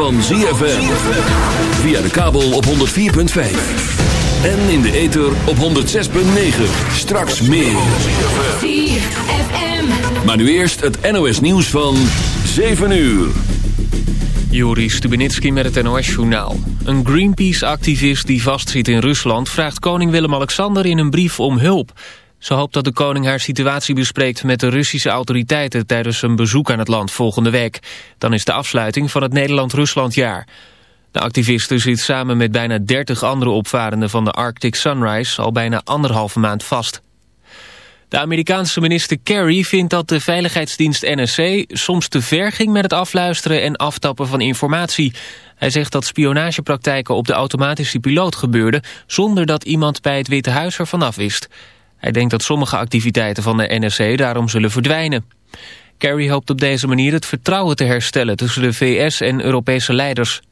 Van ZFM. Via de kabel op 104.5. En in de ether op 106.9. Straks meer. Maar nu eerst het NOS nieuws van 7 uur. Joris Stubenitski met het NOS-journaal. Een Greenpeace-activist die vastzit in Rusland... vraagt koning Willem-Alexander in een brief om hulp... Ze hoopt dat de koning haar situatie bespreekt met de Russische autoriteiten tijdens een bezoek aan het land volgende week. Dan is de afsluiting van het Nederland-Ruslandjaar. De activiste zit samen met bijna 30 andere opvarenden van de Arctic Sunrise al bijna anderhalve maand vast. De Amerikaanse minister Kerry vindt dat de veiligheidsdienst NSC soms te ver ging met het afluisteren en aftappen van informatie. Hij zegt dat spionagepraktijken op de automatische piloot gebeurden zonder dat iemand bij het Witte Huis ervan af wist. Hij denkt dat sommige activiteiten van de NSC daarom zullen verdwijnen. Kerry hoopt op deze manier het vertrouwen te herstellen tussen de VS en Europese leiders.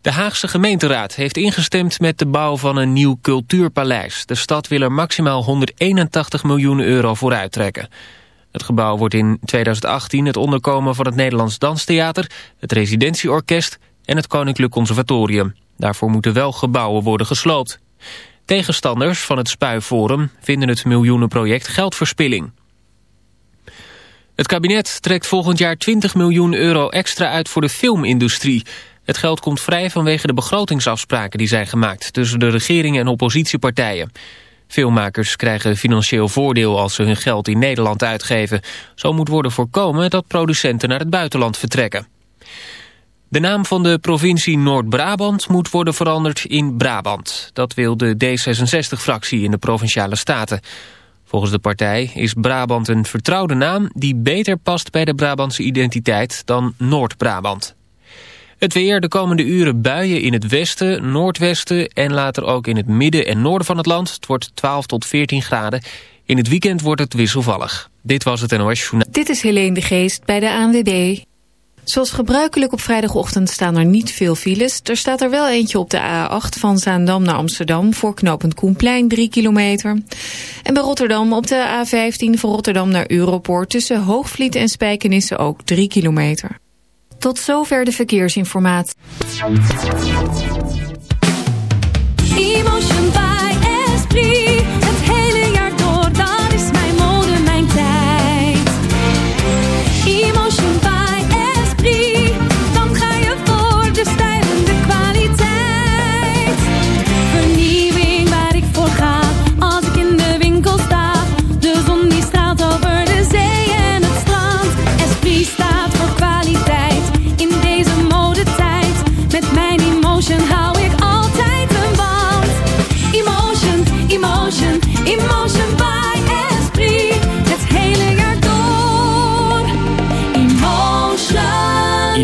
De Haagse gemeenteraad heeft ingestemd met de bouw van een nieuw cultuurpaleis. De stad wil er maximaal 181 miljoen euro voor uittrekken. Het gebouw wordt in 2018 het onderkomen van het Nederlands Danstheater, het Residentieorkest en het Koninklijk Conservatorium. Daarvoor moeten wel gebouwen worden gesloopt. Tegenstanders van het Spuiforum vinden het miljoenenproject geldverspilling. Het kabinet trekt volgend jaar 20 miljoen euro extra uit voor de filmindustrie. Het geld komt vrij vanwege de begrotingsafspraken die zijn gemaakt... tussen de regering en oppositiepartijen. Filmmakers krijgen financieel voordeel als ze hun geld in Nederland uitgeven. Zo moet worden voorkomen dat producenten naar het buitenland vertrekken. De naam van de provincie Noord-Brabant moet worden veranderd in Brabant. Dat wil de D66-fractie in de Provinciale Staten. Volgens de partij is Brabant een vertrouwde naam... die beter past bij de Brabantse identiteit dan Noord-Brabant. Het weer de komende uren buien in het westen, noordwesten... en later ook in het midden en noorden van het land. Het wordt 12 tot 14 graden. In het weekend wordt het wisselvallig. Dit was het NOS. Dit is Helene de Geest bij de ANWB. Zoals gebruikelijk op vrijdagochtend staan er niet veel files. Er staat er wel eentje op de A8 van Zaandam naar Amsterdam... voor knooppunt Koenplein, 3 kilometer. En bij Rotterdam op de A15 van Rotterdam naar Europoort... tussen Hoogvliet en Spijkenisse ook 3 kilometer. Tot zover de verkeersinformatie. Emotion by Esprit.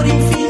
amor infinito.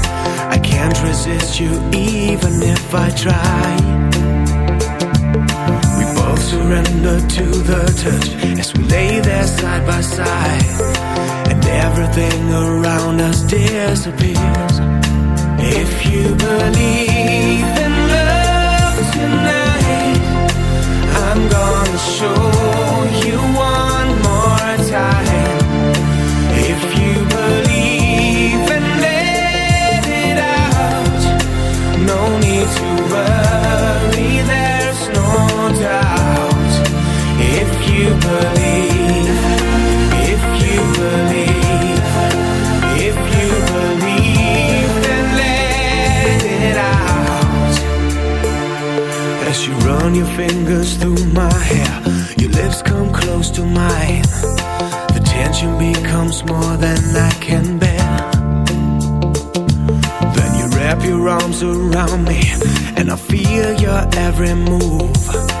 Can't resist you even if I try. We both surrender to the touch As we lay there side by side And everything around us disappears. If you believe in love tonight I'm gonna show you one more time. You believe, if you believe, if you believe, then let it out. As you run your fingers through my hair, your lips come close to mine. The tension becomes more than I can bear. Then you wrap your arms around me, and I feel your every move.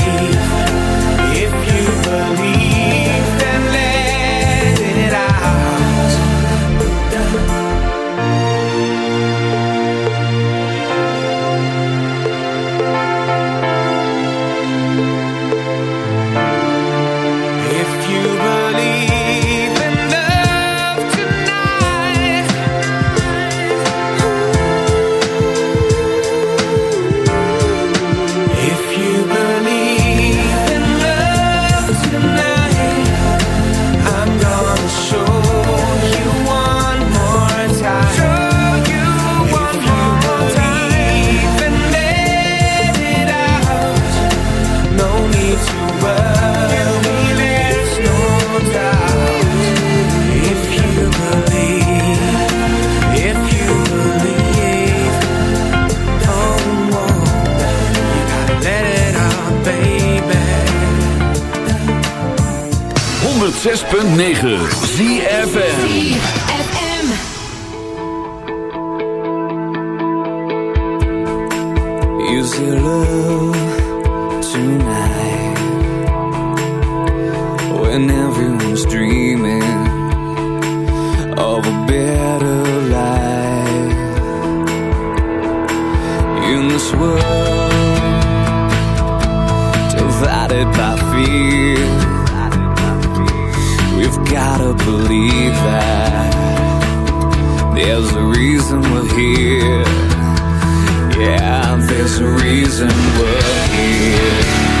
106.9 ZFN Is there love tonight. When everyone's dreaming of a better life. In this world divided by fear? Gotta believe that there's a reason we're here. Yeah, there's a reason we're here.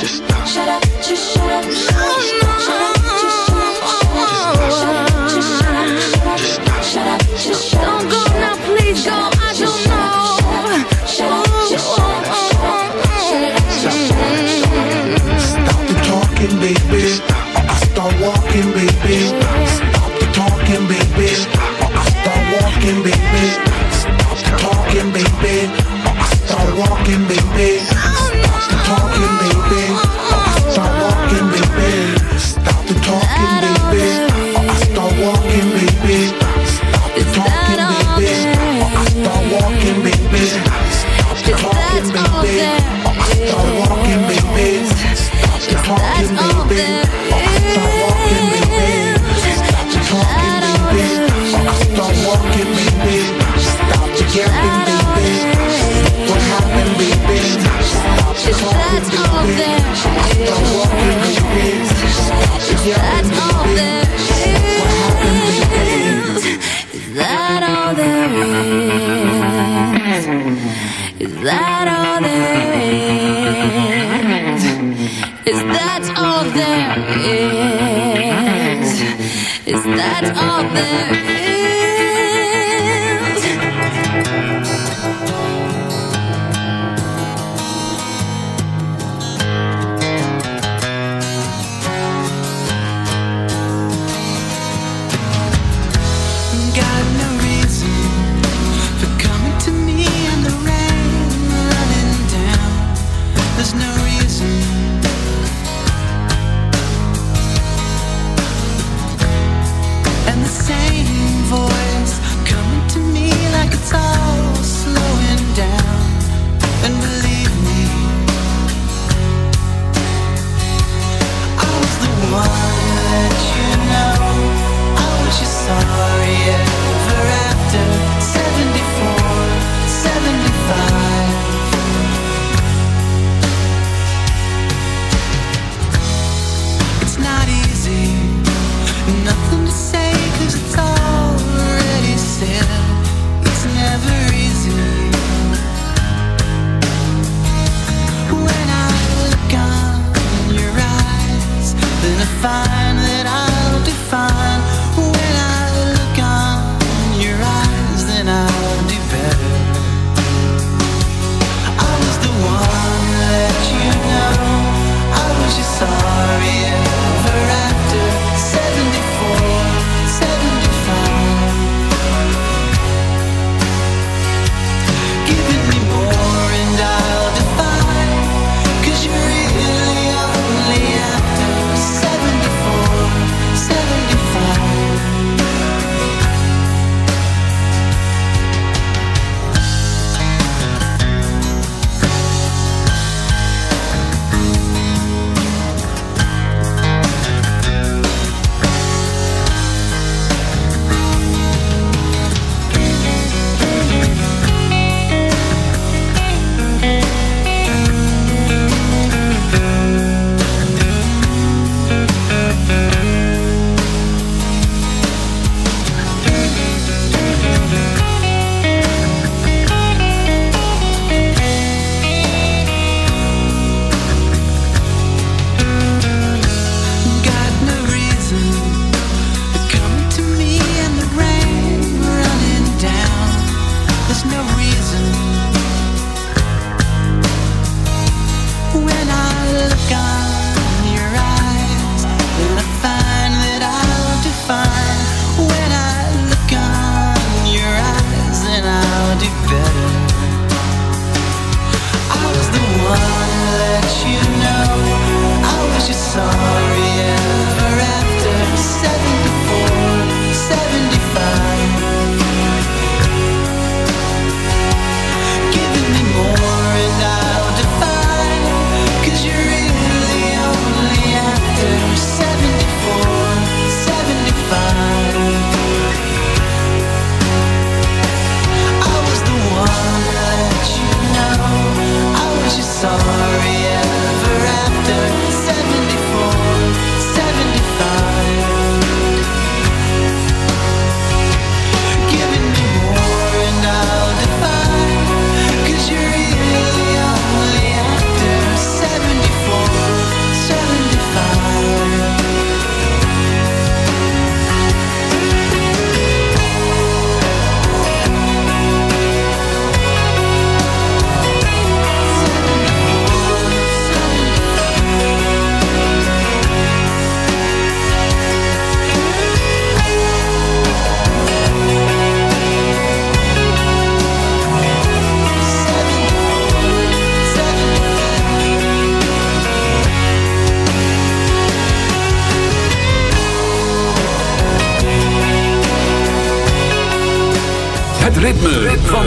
Just stop. Shut up, just shut up, shut up. Shut up, Is that all there is?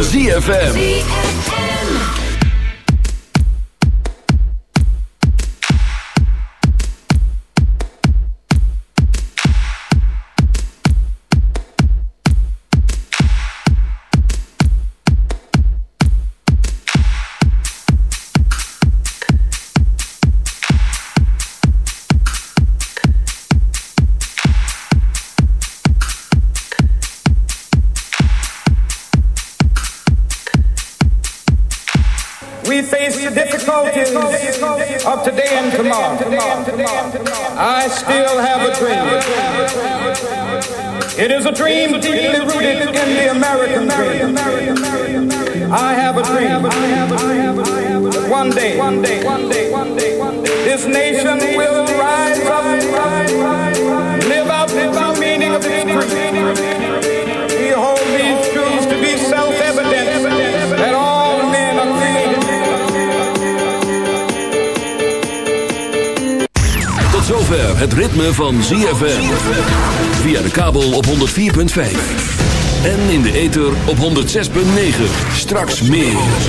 ZFM. 106.9. Straks meer.